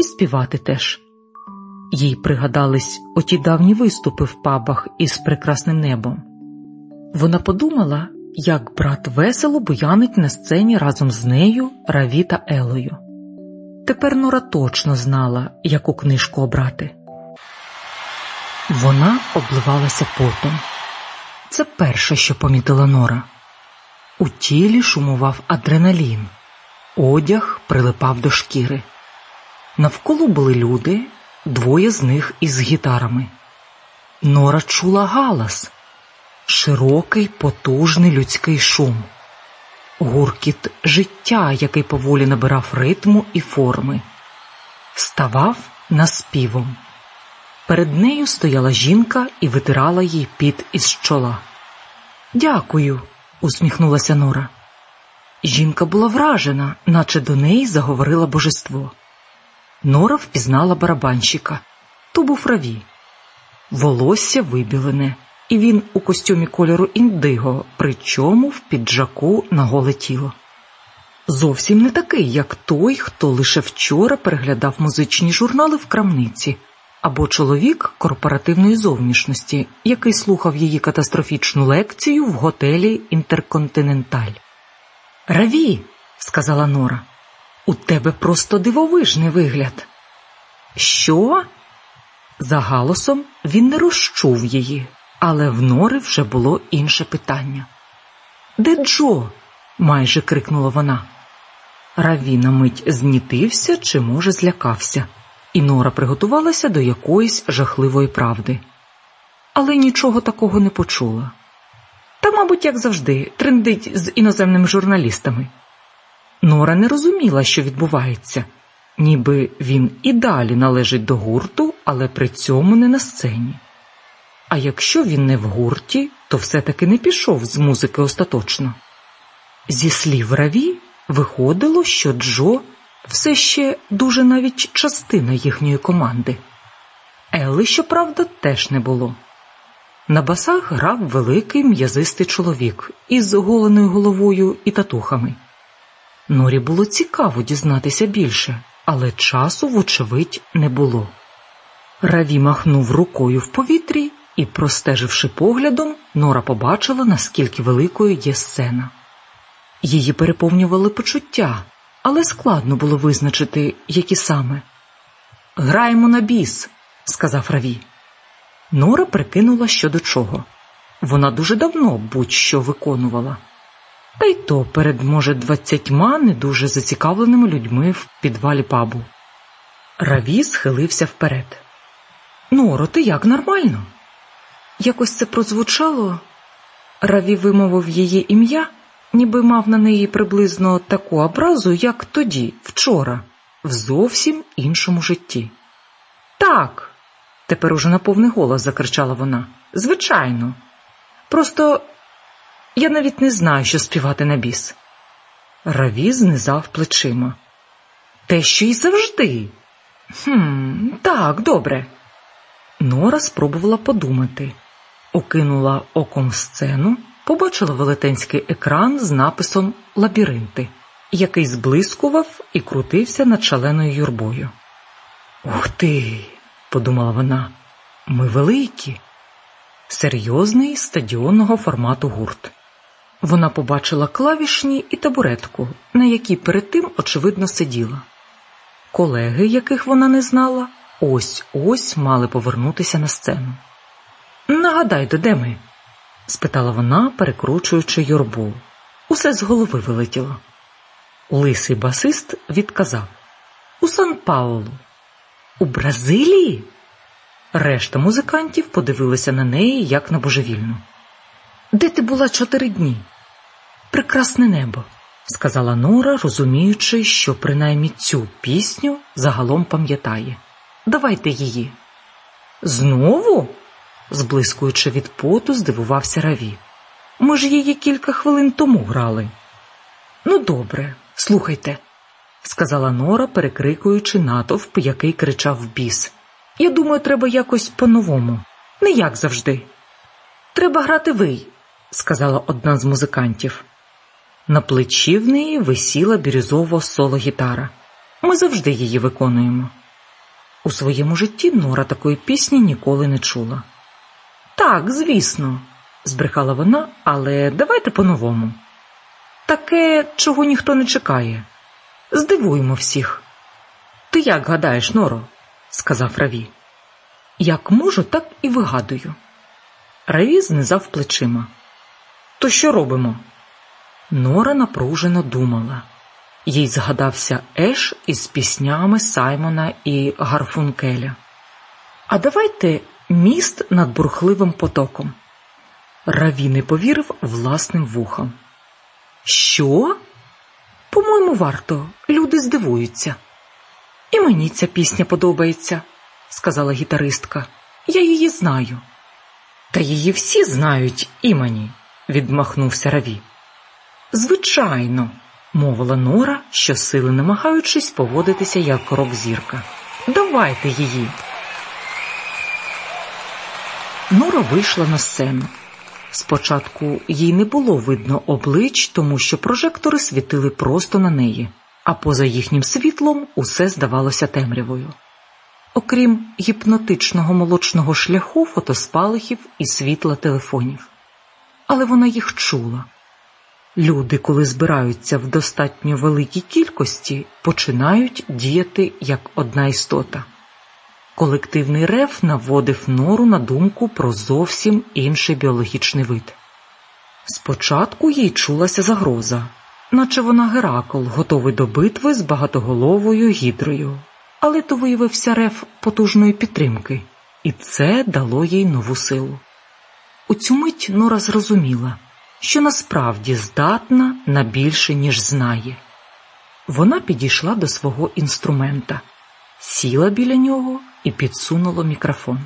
і співати теж. Їй пригадались оті давні виступи в пабах із прекрасним небом. Вона подумала, як брат весело буянить на сцені разом з нею Раві та Елою. Тепер Нора точно знала, яку книжку обрати. Вона обливалася потом. Це перше, що помітила Нора. У тілі шумував адреналін, одяг прилипав до шкіри. Навколо були люди, двоє з них із гітарами. Нора чула галас, широкий, потужний людський шум, гуркіт життя, який поволі набирав ритму і форми, ставав наспівом. Перед нею стояла жінка і витирала їй піт із чола. Дякую, усміхнулася Нора. Жінка була вражена, наче до неї заговорило божество. Нора впізнала барабанщика то був раві. Волосся вибілене, і він у костюмі кольору індиго, причому в піджаку на голе тіло. Зовсім не такий, як той, хто лише вчора переглядав музичні журнали в крамниці, або чоловік корпоративної зовнішності, який слухав її катастрофічну лекцію в готелі Інтерконтиненталь. Раві, сказала Нора, у тебе просто дивовижний вигляд. Що? За галосом він не розчув її, але в Нори вже було інше питання. Де Джо? майже крикнула вона. Раві на мить знітився чи, може, злякався, і Нора приготувалася до якоїсь жахливої правди. Але нічого такого не почула. Та, мабуть, як завжди, трендить з іноземними журналістами. Нора не розуміла, що відбувається, ніби він і далі належить до гурту, але при цьому не на сцені. А якщо він не в гурті, то все-таки не пішов з музики остаточно. Зі слів Раві виходило, що Джо все ще дуже навіть частина їхньої команди. Елли, щоправда, теж не було. На басах грав великий м'язистий чоловік із голеною головою і татухами. Норі було цікаво дізнатися більше, але часу, вочевидь, не було. Раві махнув рукою в повітрі і, простеживши поглядом, Нора побачила, наскільки великою є сцена. Її переповнювали почуття, але складно було визначити, які саме. Граємо на біс, сказав Раві. Нора прикинула що до чого. Вона дуже давно будь-що виконувала. Та й то перед, може, двадцятьма не дуже зацікавленими людьми в підвалі пабу. Раві схилився вперед. Норо, ти як нормально? Якось це прозвучало. Раві вимовив її ім'я, ніби мав на неї приблизно таку образу, як тоді, вчора, в зовсім іншому житті. Так, тепер уже на повний голос закричала вона. Звичайно. Просто я навіть не знаю, що співати на біс. Раві знизав плечима. Те, що й завжди. «Хм, Так, добре. Нора спробувала подумати, окинула оком сцену, побачила велетенський екран з написом Лабіринти, який зблискував і крутився над шаленою юрбою. Ух ти, подумала вона, ми великі, серйозний стадіонного формату гурт. Вона побачила клавішні і табуретку, на якій перед тим, очевидно, сиділа. Колеги, яких вона не знала, ось ось мали повернутися на сцену. Нагадайте, де ми? спитала вона, перекручуючи юрбу. Усе з голови вилетіло. Лисий басист відказав У Сан Паулу. У Бразилії? Решта музикантів подивилися на неї як на божевільну. Де ти була чотири дні? Прекрасне небо, сказала Нора, розуміючи, що принаймні цю пісню загалом пам'ятає. Давайте її. Знову? зблискуючи від поту, здивувався Раві. Ми ж її кілька хвилин тому грали. Ну, добре, слухайте, сказала Нора, перекрикуючи натовп, який кричав біс. Я думаю, треба якось по-новому, не як завжди. Треба грати ви, сказала одна з музикантів. На плечі в неї висіла бірюзово соло гітара. Ми завжди її виконуємо. У своєму житті Нора такої пісні ніколи не чула. Так, звісно, збрехала вона, але давайте по-новому. Таке, чого ніхто не чекає. Здивуємо всіх. Ти як гадаєш, Норо? сказав Раві. Як можу, так і вигадую. Раві знизав плечима. То що робимо? Нора напружено думала. Їй згадався Еш із піснями Саймона і Гарфункеля. А давайте міст над бурхливим потоком. Раві не повірив власним вухам. Що? По-моєму, варто, люди здивуються. І мені ця пісня подобається, сказала гітаристка. Я її знаю. Та її всі знають імені, відмахнувся Раві. Звичайно, мовила Нора, щосили намагаючись поводитися як рок-зірка. Давайте її. Нора вийшла на сцену. Спочатку їй не було видно облич, тому що прожектори світили просто на неї, а поза їхнім світлом усе здавалося темрявою. Окрім гіпнотичного молочного шляху, фотоспалихів і світла телефонів. Але вона їх чула. Люди, коли збираються в достатньо великій кількості, починають діяти як одна істота. Колективний рев наводив нору на думку про зовсім інший біологічний вид. Спочатку їй чулася загроза, наче вона Геракл, готовий до битви з багатоголовою гідрою, але то виявився рев потужної підтримки, і це дало їй нову силу. У цю мить Нора зрозуміла, що насправді здатна на більше, ніж знає. Вона підійшла до свого інструмента, сіла біля нього і підсунула мікрофон.